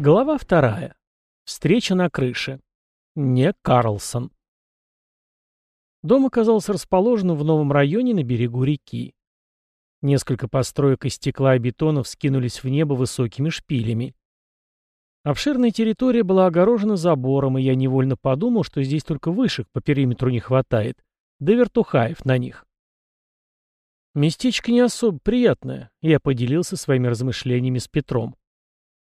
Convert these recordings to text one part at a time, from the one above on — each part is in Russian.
Глава вторая. Встреча на крыше. Не Карлсон. Дом оказался расположен в новом районе на берегу реки. Несколько построек из стекла и бетона вскинулись в небо высокими шпилями. Обширная территория была огорожена забором, и я невольно подумал, что здесь только вышек по периметру не хватает, да вертухаев на них. Местечко не особо приятное, я поделился своими размышлениями с Петром.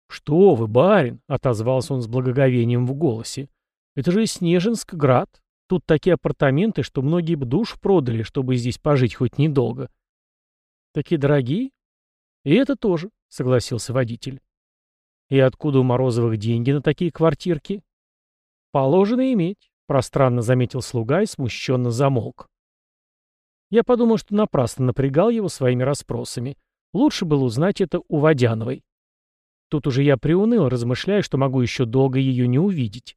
«Что вы, барин!» — отозвался он с благоговением в голосе. «Это же Снежинск, град. Тут такие апартаменты, что многие бы душ продали, чтобы здесь пожить хоть недолго». «Такие дорогие?» «И это тоже», — согласился водитель. «И откуда у Морозовых деньги на такие квартирки?» «Положено иметь», — пространно заметил слуга и смущенно замолк. Я подумал, что напрасно напрягал его своими расспросами. Лучше было узнать это у Водяновой. Тут уже я приуныл, размышляя, что могу еще долго ее не увидеть.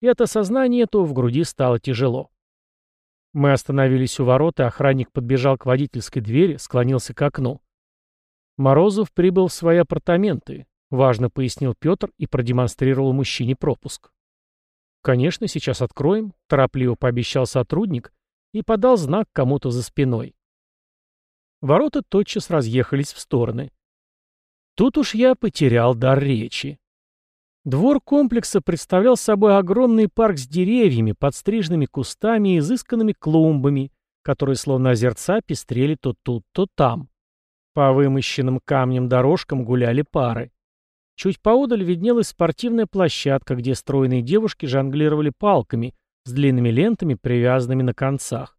И от осознания этого в груди стало тяжело. Мы остановились у ворот, и охранник подбежал к водительской двери, склонился к окну. Морозов прибыл в свои апартаменты, важно пояснил Петр и продемонстрировал мужчине пропуск. «Конечно, сейчас откроем», — торопливо пообещал сотрудник и подал знак кому-то за спиной. Ворота тотчас разъехались в стороны. Тут уж я потерял дар речи. Двор комплекса представлял собой огромный парк с деревьями, подстриженными кустами и изысканными клумбами, которые словно озерца пестрели то тут, то там. По вымощенным камнем дорожкам гуляли пары. Чуть поодаль виднелась спортивная площадка, где стройные девушки жонглировали палками с длинными лентами, привязанными на концах.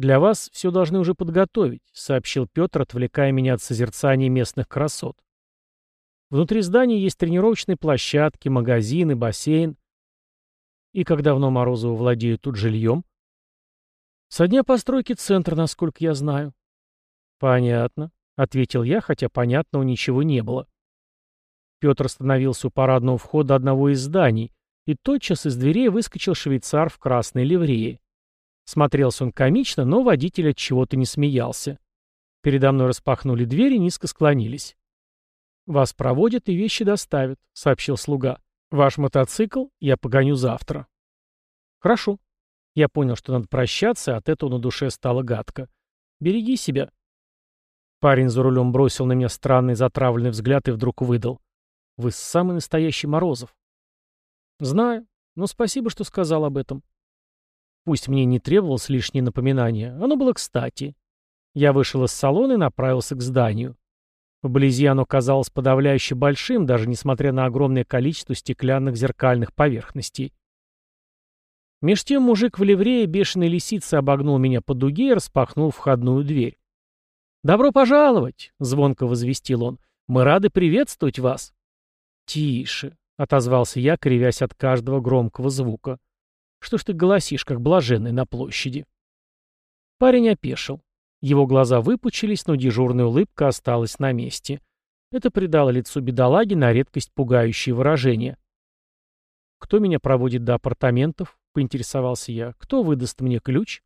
«Для вас все должны уже подготовить», — сообщил Петр, отвлекая меня от созерцания местных красот. «Внутри здания есть тренировочные площадки, магазины, бассейн. И как давно Морозову владеют тут жильем?» «Со дня постройки центра, насколько я знаю». «Понятно», — ответил я, хотя понятного ничего не было. Петр остановился у парадного входа одного из зданий, и тотчас из дверей выскочил швейцар в красной ливрее. Смотрелся он комично, но водитель от чего-то не смеялся. Передо мной распахнули двери и низко склонились. «Вас проводят и вещи доставят», — сообщил слуга. «Ваш мотоцикл я погоню завтра». «Хорошо». Я понял, что надо прощаться, от этого на душе стало гадко. «Береги себя». Парень за рулем бросил на меня странный затравленный взгляд и вдруг выдал. «Вы самый настоящий Морозов». «Знаю, но спасибо, что сказал об этом. Пусть мне не требовалось лишнее напоминание, оно было кстати. Я вышел из салона и направился к зданию. Вблизи оно казалось подавляюще большим, даже несмотря на огромное количество стеклянных зеркальных поверхностей. Меж тем мужик в ливрее бешеной лисицы обогнул меня по дуге и распахнул входную дверь. «Добро пожаловать!» — звонко возвестил он. «Мы рады приветствовать вас!» «Тише!» — отозвался я, кривясь от каждого громкого звука. Что ж ты голосишь, как блаженный на площади?» Парень опешил. Его глаза выпучились, но дежурная улыбка осталась на месте. Это придало лицу бедолаги на редкость пугающее выражение. «Кто меня проводит до апартаментов?» — поинтересовался я. «Кто выдаст мне ключ?»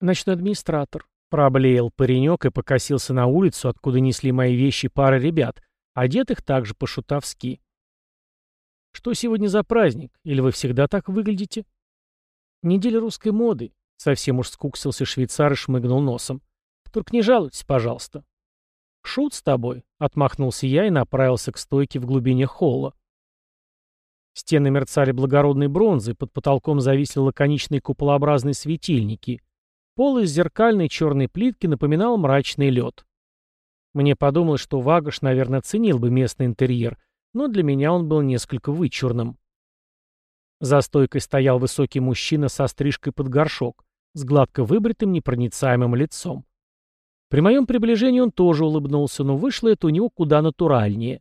«Ночной администратор», — проблеял паренек и покосился на улицу, откуда несли мои вещи пара ребят, одетых также по-шутовски. «Что сегодня за праздник? Или вы всегда так выглядите?» «Неделя русской моды», — совсем уж скуксился швейцар и шмыгнул носом. «Только не жалуйтесь, пожалуйста». «Шут с тобой», — отмахнулся я и направился к стойке в глубине холла. Стены мерцали благородной бронзой, под потолком зависли лаконичные куполообразные светильники. Пол из зеркальной черной плитки напоминал мрачный лед. Мне подумалось, что Вагаш, наверное, ценил бы местный интерьер, но для меня он был несколько вычурным. За стойкой стоял высокий мужчина со стрижкой под горшок, с гладко выбритым непроницаемым лицом. При моем приближении он тоже улыбнулся, но вышло это у него куда натуральнее.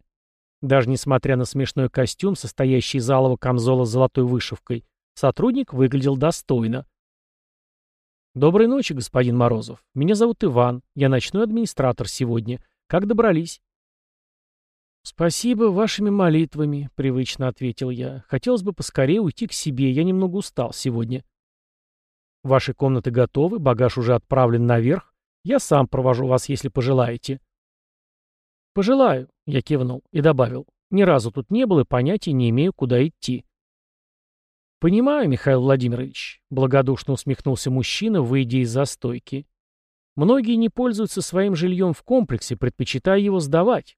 Даже несмотря на смешной костюм, состоящий из алого камзола с золотой вышивкой, сотрудник выглядел достойно. «Доброй ночи, господин Морозов. Меня зовут Иван. Я ночной администратор сегодня. Как добрались?» «Спасибо вашими молитвами», — привычно ответил я. «Хотелось бы поскорее уйти к себе, я немного устал сегодня». «Ваши комнаты готовы, багаж уже отправлен наверх. Я сам провожу вас, если пожелаете». «Пожелаю», — я кивнул и добавил. Ни разу тут не был и понятия не имею, куда идти. «Понимаю, Михаил Владимирович», — благодушно усмехнулся мужчина, выйдя из застойки. «Многие не пользуются своим жильем в комплексе, предпочитая его сдавать».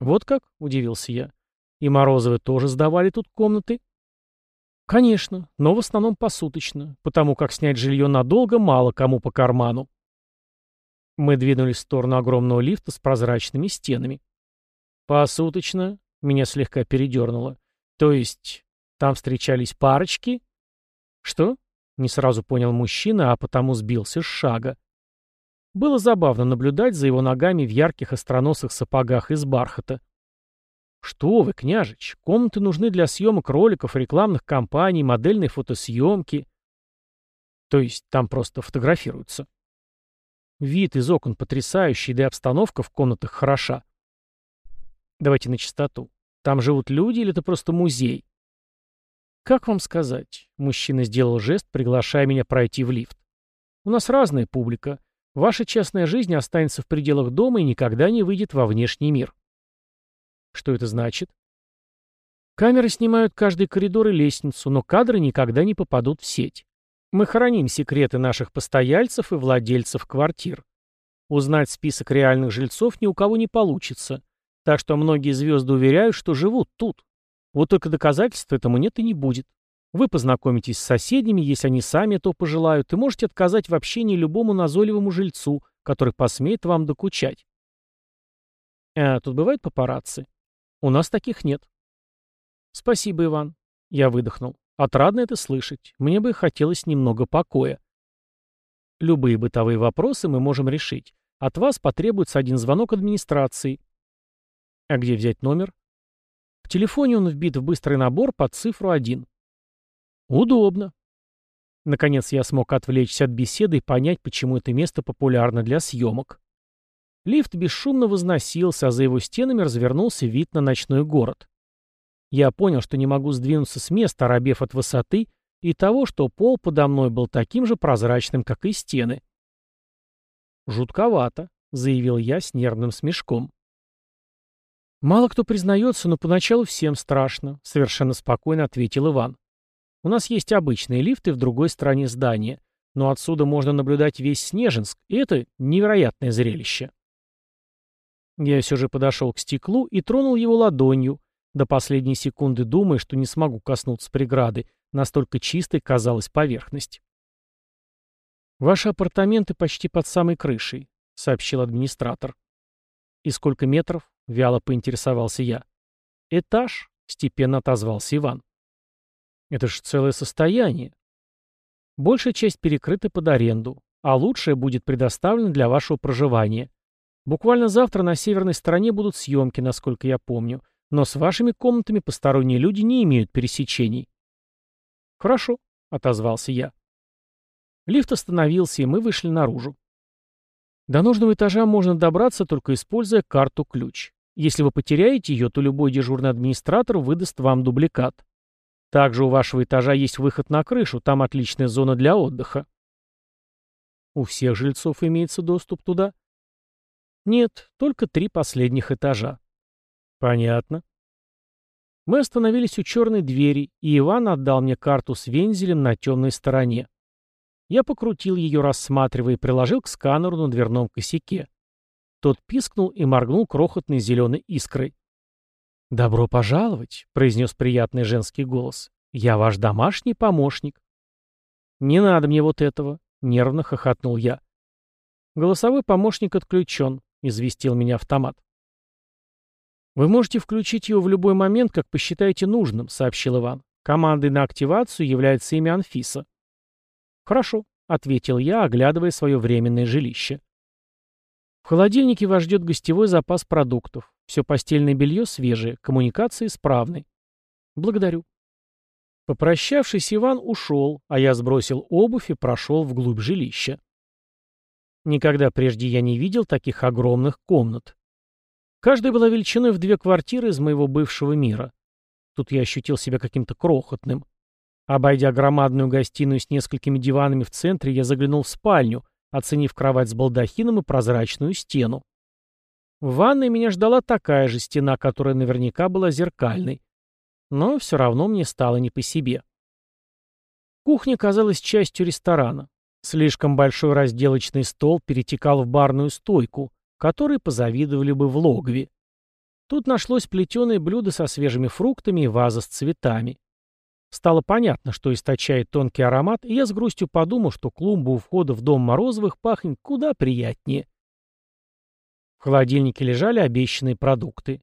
«Вот как?» — удивился я. «И Морозовы тоже сдавали тут комнаты?» «Конечно, но в основном посуточно, потому как снять жилье надолго мало кому по карману». Мы двинулись в сторону огромного лифта с прозрачными стенами. «Посуточно?» — меня слегка передернуло. «То есть там встречались парочки?» «Что?» — не сразу понял мужчина, а потому сбился с шага. Было забавно наблюдать за его ногами в ярких остроносых сапогах из бархата. «Что вы, княжич, комнаты нужны для съемок роликов, рекламных кампаний, модельной фотосъемки». То есть там просто фотографируются. Вид из окон потрясающий, да и обстановка в комнатах хороша. Давайте на чистоту. Там живут люди или это просто музей? Как вам сказать? Мужчина сделал жест, приглашая меня пройти в лифт. У нас разная публика. Ваша частная жизнь останется в пределах дома и никогда не выйдет во внешний мир. Что это значит? Камеры снимают каждый коридор и лестницу, но кадры никогда не попадут в сеть. Мы храним секреты наших постояльцев и владельцев квартир. Узнать список реальных жильцов ни у кого не получится, так что многие звезды уверяют, что живут тут. Вот только доказательств этому нет и не будет. Вы познакомитесь с соседями, если они сами это пожелают, и можете отказать в общении любому назойливому жильцу, который посмеет вам докучать. А тут бывают папарацци? У нас таких нет. Спасибо, Иван. Я выдохнул. Отрадно это слышать. Мне бы хотелось немного покоя. Любые бытовые вопросы мы можем решить. От вас потребуется один звонок администрации. А где взять номер? В телефоне он вбит в быстрый набор под цифру 1. Удобно. Наконец я смог отвлечься от беседы и понять, почему это место популярно для съемок. Лифт бесшумно возносился, а за его стенами развернулся вид на ночной город. Я понял, что не могу сдвинуться с места, оробев от высоты, и того, что пол подо мной был таким же прозрачным, как и стены. «Жутковато», — заявил я с нервным смешком. «Мало кто признается, но поначалу всем страшно», — совершенно спокойно ответил Иван. «У нас есть обычные лифты в другой стороне здания, но отсюда можно наблюдать весь Снежинск, и это невероятное зрелище». Я все же подошел к стеклу и тронул его ладонью, до последней секунды думая, что не смогу коснуться преграды, настолько чистой казалась поверхность. «Ваши апартаменты почти под самой крышей», — сообщил администратор. «И сколько метров?» — вяло поинтересовался я. «Этаж», — степенно отозвался Иван. «Это же целое состояние. Большая часть перекрыта под аренду, а лучшее будет предоставлено для вашего проживания. Буквально завтра на северной стороне будут съемки, насколько я помню. Но с вашими комнатами посторонние люди не имеют пересечений. Хорошо, отозвался я. Лифт остановился, и мы вышли наружу. До нужного этажа можно добраться, только используя карту-ключ. Если вы потеряете ее, то любой дежурный администратор выдаст вам дубликат. Также у вашего этажа есть выход на крышу, там отличная зона для отдыха. У всех жильцов имеется доступ туда? Нет, только три последних этажа. Понятно. Мы остановились у черной двери, и Иван отдал мне карту с вензелем на темной стороне. Я покрутил ее, рассматривая, и приложил к сканеру на дверном косяке. Тот пискнул и моргнул крохотной зеленой искрой. «Добро пожаловать», — произнес приятный женский голос. «Я ваш домашний помощник». «Не надо мне вот этого», — нервно хохотнул я. «Голосовой помощник отключен», — известил меня автомат. «Вы можете включить его в любой момент, как посчитаете нужным», — сообщил Иван. «Командой на активацию является имя Анфиса». «Хорошо», — ответил я, оглядывая свое временное жилище. В холодильнике вас ждет гостевой запас продуктов. Все постельное белье свежее, коммуникации исправны. Благодарю. Попрощавшись, Иван ушел, а я сбросил обувь и прошел вглубь жилища. Никогда прежде я не видел таких огромных комнат. Каждая была величиной в две квартиры из моего бывшего мира. Тут я ощутил себя каким-то крохотным. Обойдя громадную гостиную с несколькими диванами в центре, я заглянул в спальню, оценив кровать с балдахином и прозрачную стену. В ванной меня ждала такая же стена, которая наверняка была зеркальной. Но все равно мне стало не по себе. Кухня казалась частью ресторана. Слишком большой разделочный стол перетекал в барную стойку, которой позавидовали бы в логове. Тут нашлось плетеное блюдо со свежими фруктами и ваза с цветами. Стало понятно, что источает тонкий аромат, и я с грустью подумал, что клумба у входа в дом Морозовых пахнет куда приятнее. В холодильнике лежали обещанные продукты.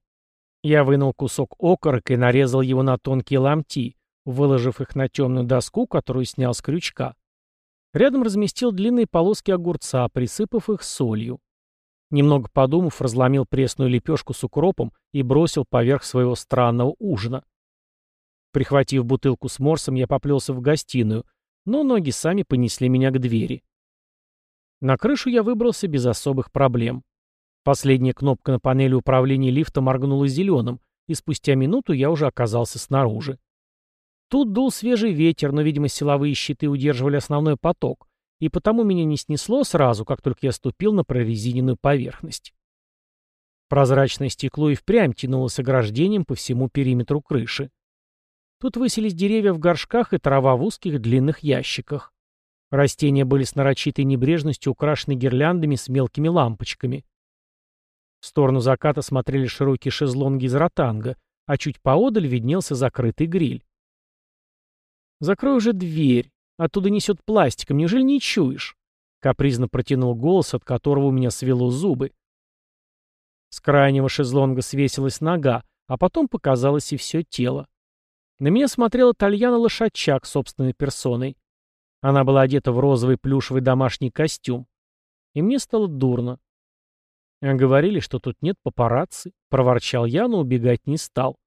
Я вынул кусок окорока и нарезал его на тонкие ломти, выложив их на темную доску, которую снял с крючка. Рядом разместил длинные полоски огурца, присыпав их солью. Немного подумав, разломил пресную лепешку с укропом и бросил поверх своего странного ужина. Прихватив бутылку с морсом, я поплелся в гостиную, но ноги сами понесли меня к двери. На крышу я выбрался без особых проблем. Последняя кнопка на панели управления лифта моргнула зеленым, и спустя минуту я уже оказался снаружи. Тут дул свежий ветер, но, видимо, силовые щиты удерживали основной поток, и потому меня не снесло сразу, как только я ступил на прорезиненную поверхность. Прозрачное стекло и впрямь тянулось ограждением по всему периметру крыши. Тут высились деревья в горшках и трава в узких длинных ящиках. Растения были с нарочитой небрежностью украшены гирляндами с мелкими лампочками. В сторону заката смотрели широкие шезлонги из ротанга, а чуть поодаль виднелся закрытый гриль. «Закрой уже дверь. Оттуда несет пластиком. Неужели не чуешь?» Капризно протянул голос, от которого у меня свело зубы. С крайнего шезлонга свесилась нога, а потом показалось и все тело. На меня смотрела Тальяна Лошадчак собственной персоной. Она была одета в розовый плюшевый домашний костюм. И мне стало дурно. А говорили, что тут нет папарацци, проворчал я, но убегать не стал.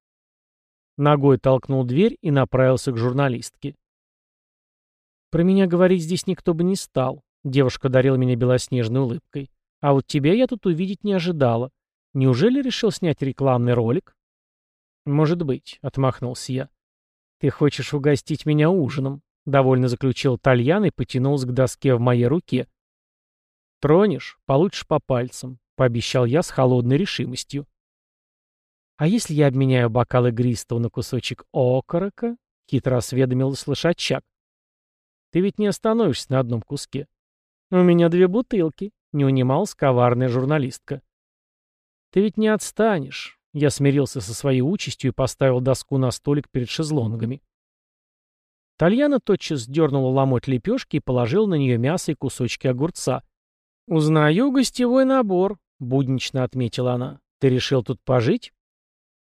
Ногой толкнул дверь и направился к журналистке. Про меня говорить здесь никто бы не стал. Девушка дарила меня белоснежной улыбкой. А вот тебя я тут увидеть не ожидала. Неужели решил снять рекламный ролик? Может быть, отмахнулся я. Ты хочешь угостить меня ужином? Довольно заключил Тальян и потянулся к доске в моей руке. Тронешь — получишь по пальцам пообещал я с холодной решимостью. «А если я обменяю бокал игристого на кусочек окорока?» — хитро осведомилась лошадчак. «Ты ведь не остановишься на одном куске». «У меня две бутылки», — не унималась коварная журналистка. «Ты ведь не отстанешь». Я смирился со своей участью и поставил доску на столик перед шезлонгами. Тальяна тотчас сдернула ломоть лепешки и положил на нее мясо и кусочки огурца. «Узнаю гостевой набор», — буднично отметила она. «Ты решил тут пожить?»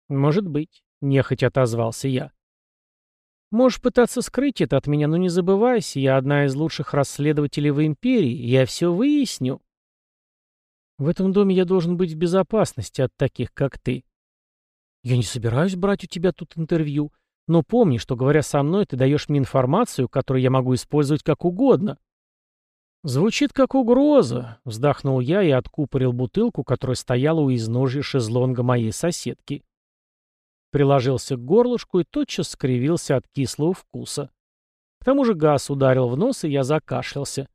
«Может быть», — нехотя отозвался я. «Можешь пытаться скрыть это от меня, но не забывайся, я одна из лучших расследователей в Империи, я все выясню». «В этом доме я должен быть в безопасности от таких, как ты». «Я не собираюсь брать у тебя тут интервью, но помни, что, говоря со мной, ты даешь мне информацию, которую я могу использовать как угодно». «Звучит как угроза», — вздохнул я и откупорил бутылку, которая стояла у изножья шезлонга моей соседки. Приложился к горлышку и тотчас скривился от кислого вкуса. К тому же газ ударил в нос, и я закашлялся.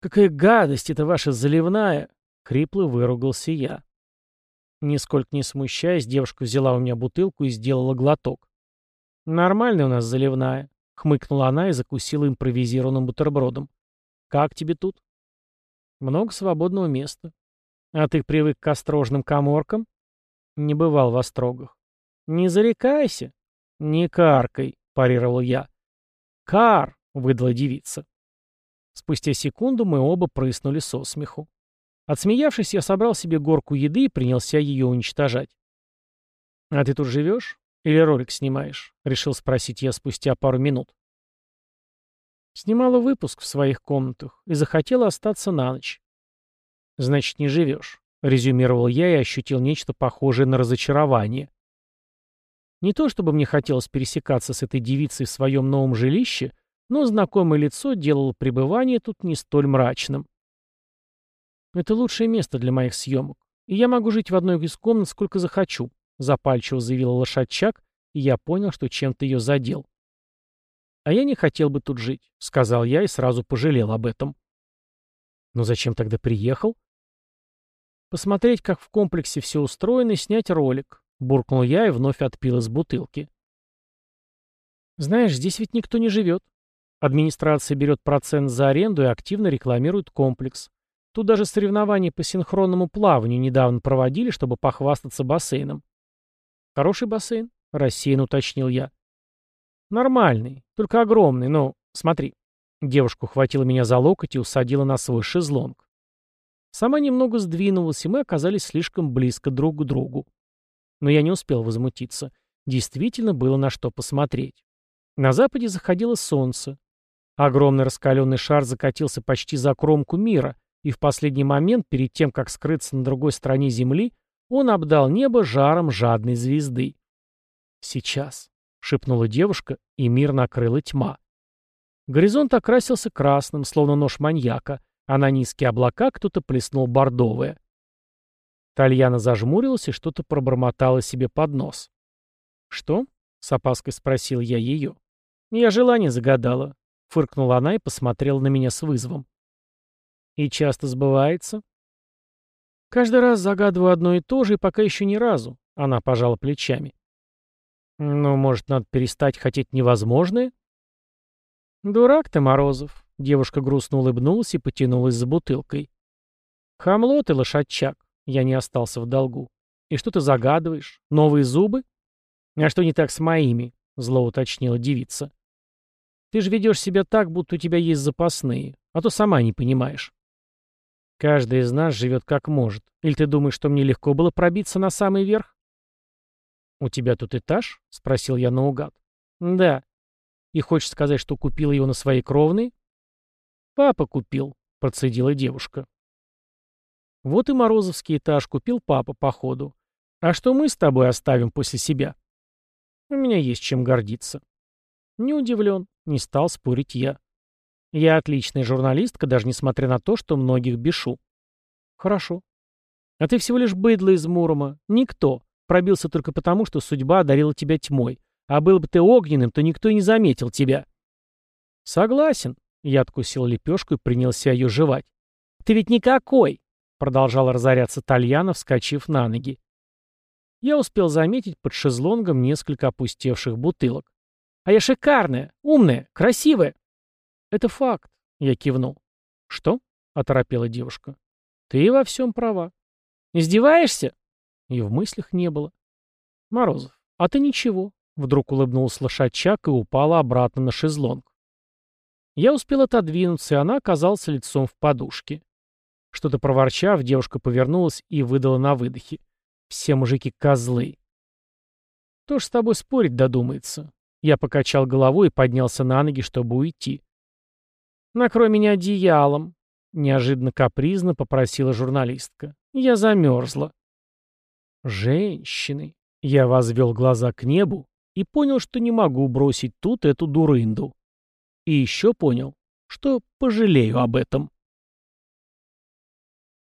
«Какая гадость это ваша заливная!» — хрипло выругался я. Нисколько не смущаясь, девушка взяла у меня бутылку и сделала глоток. «Нормальная у нас заливная», — хмыкнула она и закусила импровизированным бутербродом. Как тебе тут? Много свободного места. А ты привык к острожным коморкам? Не бывал в острогах. Не зарекайся. Не каркай, парировал я. Кар, выдала девица. Спустя секунду мы оба прыснули со смеху. Отсмеявшись, я собрал себе горку еды и принялся ее уничтожать. «А ты тут живешь? Или ролик снимаешь?» — решил спросить я спустя пару минут. Снимала выпуск в своих комнатах и захотела остаться на ночь. «Значит, не живешь», — резюмировал я и ощутил нечто похожее на разочарование. Не то чтобы мне хотелось пересекаться с этой девицей в своем новом жилище, но знакомое лицо делало пребывание тут не столь мрачным. «Это лучшее место для моих съемок, и я могу жить в одной из комнат сколько захочу», — запальчиво заявила лошадчак, и я понял, что чем-то ее задел. «А я не хотел бы тут жить», — сказал я и сразу пожалел об этом. «Но зачем тогда приехал?» Посмотреть, как в комплексе все устроено, и снять ролик. Буркнул я и вновь отпил из бутылки. Знаешь, здесь ведь никто не живет. Администрация берет процент за аренду и активно рекламирует комплекс. Тут даже соревнования по синхронному плаванию недавно проводили, чтобы похвастаться бассейном. Хороший бассейн? Рассеянно уточнил я. Нормальный, только огромный, но смотри. Девушка ухватила меня за локоть и усадила на свой шезлонг. Сама немного сдвинулась, и мы оказались слишком близко друг к другу. Но я не успел возмутиться. Действительно было на что посмотреть. На западе заходило солнце. Огромный раскаленный шар закатился почти за кромку мира, и в последний момент, перед тем, как скрыться на другой стороне Земли, он обдал небо жаром жадной звезды. «Сейчас», — шепнула девушка, и мир накрыла тьма. Горизонт окрасился красным, словно нож маньяка, а на низкие облака кто-то плеснул бордовое. Тальяна зажмурилась и что-то пробормотала себе под нос. «Что?» — с опаской спросил я ее. «Я желание загадала», — фыркнула она и посмотрела на меня с вызовом. «И часто сбывается?» «Каждый раз загадываю одно и то же, и пока еще ни разу», — она пожала плечами. «Ну, может, надо перестать хотеть невозможное?» «Дурак ты, Морозов», — девушка грустно улыбнулась и потянулась за бутылкой. «Хамло ты, лошадчак», — я не остался в долгу. «И что ты загадываешь? Новые зубы?» «А что не так с моими?» — зло уточнила девица. «Ты же ведешь себя так, будто у тебя есть запасные, а то сама не понимаешь». «Каждый из нас живет как может. Или ты думаешь, что мне легко было пробиться на самый верх?» «У тебя тут этаж?» — спросил я наугад. «Да. И хочешь сказать, что купила его на своей кровной? Папа купил, процедила девушка. Вот и Морозовский этаж купил папа, походу. А что мы с тобой оставим после себя? У меня есть чем гордиться. Не удивлен, не стал спорить я. Я отличная журналистка, даже несмотря на то, что многих бешу. Хорошо. А ты всего лишь быдло из Мурома. Никто. Пробился только потому, что судьба одарила тебя тьмой. А был бы ты огненным, то никто и не заметил тебя. Согласен. Я откусил лепешку и принялся ее жевать. Ты ведь никакой, продолжала разоряться Тальяна, вскочив на ноги. Я успел заметить под шезлонгом несколько опустевших бутылок. А я шикарная, умная, красивая. Это факт, я кивнул. Что? оторопела девушка. Ты во всем права. Издеваешься? И в мыслях не было. Морозов, а ты ничего. Вдруг улыбнулась лошадчак и упала обратно на шезлонг. Я успел отодвинуться, и она оказалась лицом в подушке. Что-то проворчав, девушка повернулась и выдала на выдохе. «Все мужики козлы». «Кто ж с тобой спорить додумается?» Я покачал головой и поднялся на ноги, чтобы уйти. «Накрой меня одеялом», — неожиданно капризно попросила журналистка. «Я замерзла». «Женщины!» Я возвел глаза к небу и понял, что не могу бросить тут эту дурынду. И еще понял, что пожалею об этом.